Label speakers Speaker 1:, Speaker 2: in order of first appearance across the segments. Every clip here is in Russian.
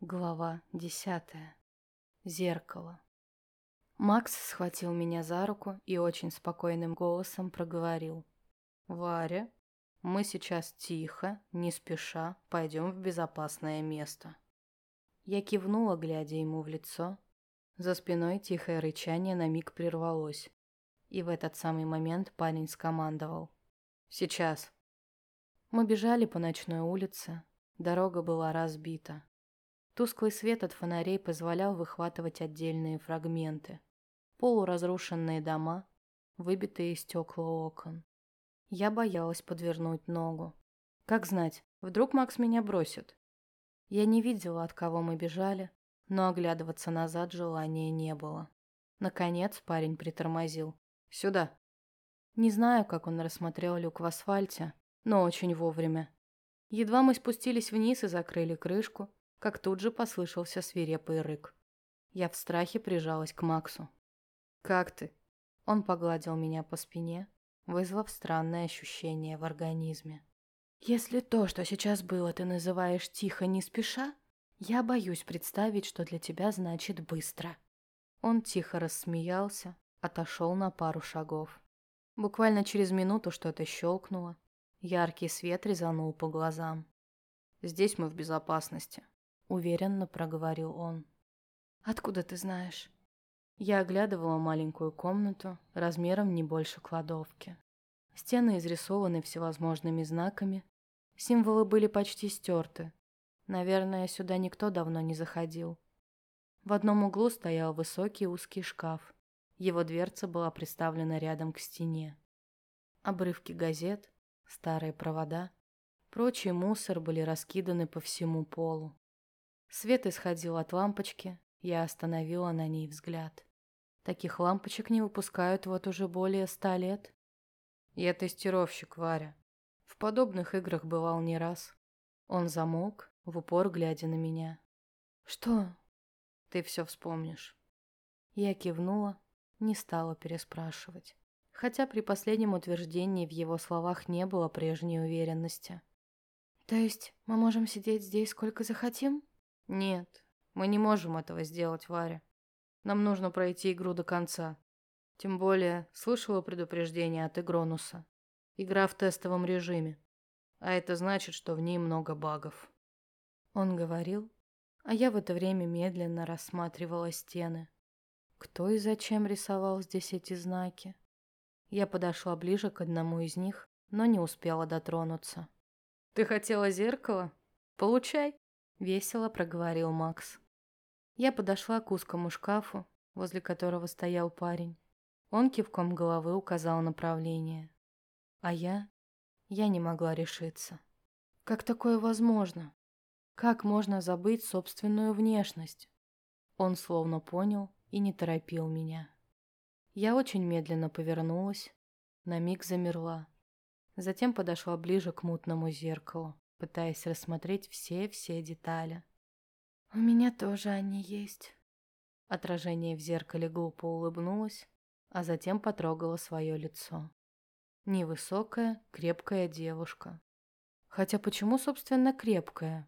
Speaker 1: Глава десятая. Зеркало. Макс схватил меня за руку и очень спокойным голосом проговорил. «Варя, мы сейчас тихо, не спеша, пойдем в безопасное место». Я кивнула, глядя ему в лицо. За спиной тихое рычание на миг прервалось. И в этот самый момент парень скомандовал. «Сейчас». Мы бежали по ночной улице. Дорога была разбита. Тусклый свет от фонарей позволял выхватывать отдельные фрагменты. Полуразрушенные дома, выбитые стекла окон. Я боялась подвернуть ногу. Как знать, вдруг Макс меня бросит. Я не видела, от кого мы бежали, но оглядываться назад желания не было. Наконец парень притормозил. «Сюда». Не знаю, как он рассмотрел люк в асфальте, но очень вовремя. Едва мы спустились вниз и закрыли крышку, как тут же послышался свирепый рык. Я в страхе прижалась к Максу. «Как ты?» Он погладил меня по спине, вызвав странное ощущение в организме. «Если то, что сейчас было, ты называешь тихо, не спеша, я боюсь представить, что для тебя значит быстро». Он тихо рассмеялся, отошел на пару шагов. Буквально через минуту что-то щелкнуло, яркий свет резанул по глазам. «Здесь мы в безопасности», уверенно проговорил он. Откуда ты знаешь? Я оглядывала маленькую комнату, размером не больше кладовки. Стены изрисованы всевозможными знаками, символы были почти стерты. Наверное, сюда никто давно не заходил. В одном углу стоял высокий узкий шкаф. Его дверца была приставлена рядом к стене. Обрывки газет, старые провода, прочий мусор были раскиданы по всему полу. Свет исходил от лампочки, я остановила на ней взгляд. Таких лампочек не выпускают вот уже более ста лет. Я тестировщик, Варя. В подобных играх бывал не раз. Он замолк, в упор глядя на меня. Что? Ты все вспомнишь. Я кивнула, не стала переспрашивать. Хотя при последнем утверждении в его словах не было прежней уверенности. То есть мы можем сидеть здесь сколько захотим? Нет, мы не можем этого сделать, Варя. Нам нужно пройти игру до конца. Тем более, слышала предупреждение от Игронуса. Игра в тестовом режиме. А это значит, что в ней много багов. Он говорил, а я в это время медленно рассматривала стены. Кто и зачем рисовал здесь эти знаки? Я подошла ближе к одному из них, но не успела дотронуться. «Ты хотела зеркало? Получай!» Весело проговорил Макс. Я подошла к узкому шкафу, возле которого стоял парень. Он кивком головы указал направление. А я... Я не могла решиться. Как такое возможно? Как можно забыть собственную внешность? Он словно понял и не торопил меня. Я очень медленно повернулась, на миг замерла. Затем подошла ближе к мутному зеркалу пытаясь рассмотреть все-все детали. «У меня тоже они есть». Отражение в зеркале глупо улыбнулось, а затем потрогало свое лицо. Невысокая, крепкая девушка. Хотя почему, собственно, крепкая?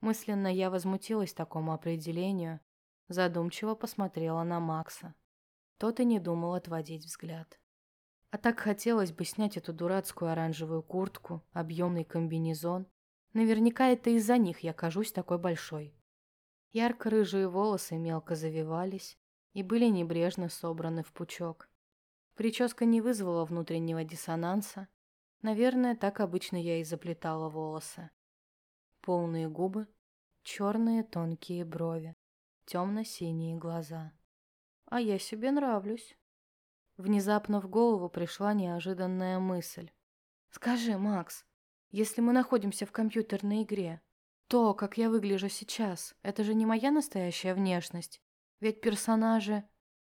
Speaker 1: Мысленно я возмутилась такому определению, задумчиво посмотрела на Макса. Тот и не думал отводить взгляд. А так хотелось бы снять эту дурацкую оранжевую куртку, объемный комбинезон Наверняка это из-за них я кажусь такой большой. Ярко-рыжие волосы мелко завивались и были небрежно собраны в пучок. Прическа не вызвала внутреннего диссонанса. Наверное, так обычно я и заплетала волосы. Полные губы, черные тонкие брови, темно-синие глаза. А я себе нравлюсь. Внезапно в голову пришла неожиданная мысль. «Скажи, Макс, если мы находимся в компьютерной игре, то, как я выгляжу сейчас, это же не моя настоящая внешность. Ведь персонажи...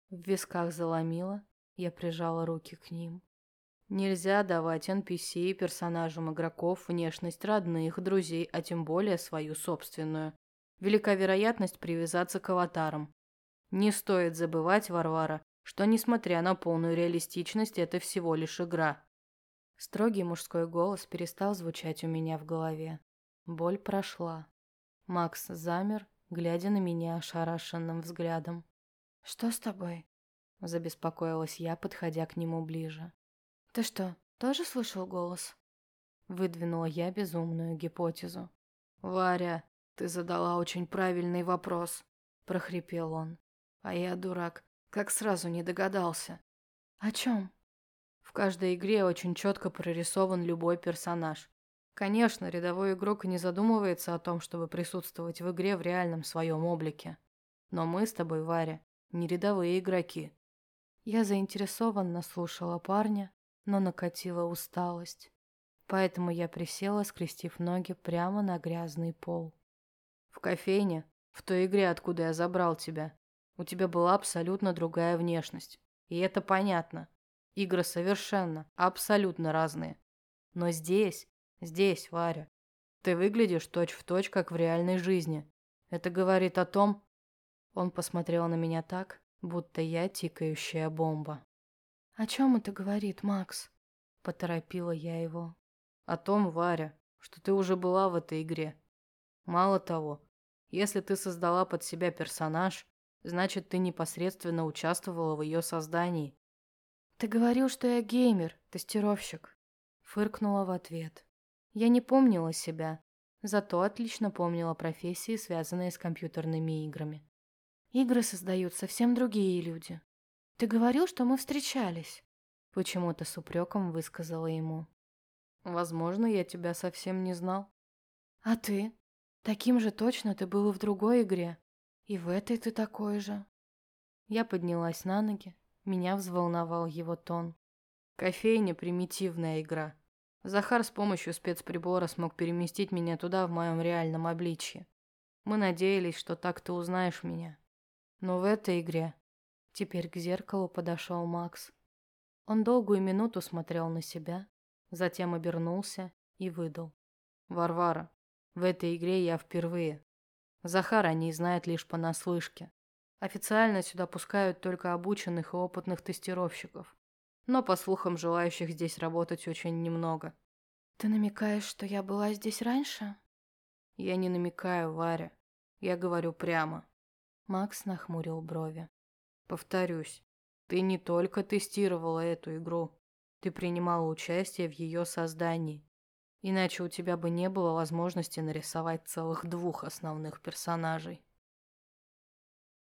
Speaker 1: В висках заломило, я прижала руки к ним. Нельзя давать NPC персонажам игроков внешность родных, друзей, а тем более свою собственную. Велика вероятность привязаться к аватарам. Не стоит забывать, Варвара, что, несмотря на полную реалистичность, это всего лишь игра. Строгий мужской голос перестал звучать у меня в голове. Боль прошла. Макс замер глядя на меня ошарашенным взглядом. «Что с тобой?» – забеспокоилась я, подходя к нему ближе. «Ты что, тоже слышал голос?» Выдвинула я безумную гипотезу. «Варя, ты задала очень правильный вопрос», – прохрипел он. «А я, дурак, как сразу не догадался». «О чем?» Каждой игре очень четко прорисован любой персонаж. Конечно, рядовой игрок не задумывается о том, чтобы присутствовать в игре в реальном своем облике. Но мы с тобой, Варя, не рядовые игроки. Я заинтересованно слушала парня, но накатила усталость. Поэтому я присела, скрестив ноги прямо на грязный пол. В кофейне, в той игре, откуда я забрал тебя, у тебя была абсолютно другая внешность. И это понятно. Игры совершенно, абсолютно разные. Но здесь, здесь, Варя, ты выглядишь точь-в-точь, точь, как в реальной жизни. Это говорит о том... Он посмотрел на меня так, будто я тикающая бомба. «О чем это говорит, Макс?» Поторопила я его. «О том, Варя, что ты уже была в этой игре. Мало того, если ты создала под себя персонаж, значит, ты непосредственно участвовала в ее создании. «Ты говорил, что я геймер, тестировщик», — фыркнула в ответ. Я не помнила себя, зато отлично помнила профессии, связанные с компьютерными играми. Игры создают совсем другие люди. Ты говорил, что мы встречались. Почему-то с упреком высказала ему. Возможно, я тебя совсем не знал. А ты? Таким же точно ты был в другой игре. И в этой ты такой же. Я поднялась на ноги, меня взволновал его тон. Кофейня – примитивная игра. Захар с помощью спецприбора смог переместить меня туда в моем реальном обличье. Мы надеялись, что так ты узнаешь меня. Но в этой игре... Теперь к зеркалу подошел Макс. Он долгую минуту смотрел на себя, затем обернулся и выдал. «Варвара, в этой игре я впервые. Захар о ней знает лишь понаслышке. Официально сюда пускают только обученных и опытных тестировщиков. Но, по слухам, желающих здесь работать очень немного. Ты намекаешь, что я была здесь раньше? Я не намекаю, Варя. Я говорю прямо. Макс нахмурил брови. Повторюсь, ты не только тестировала эту игру, ты принимала участие в ее создании. Иначе у тебя бы не было возможности нарисовать целых двух основных персонажей.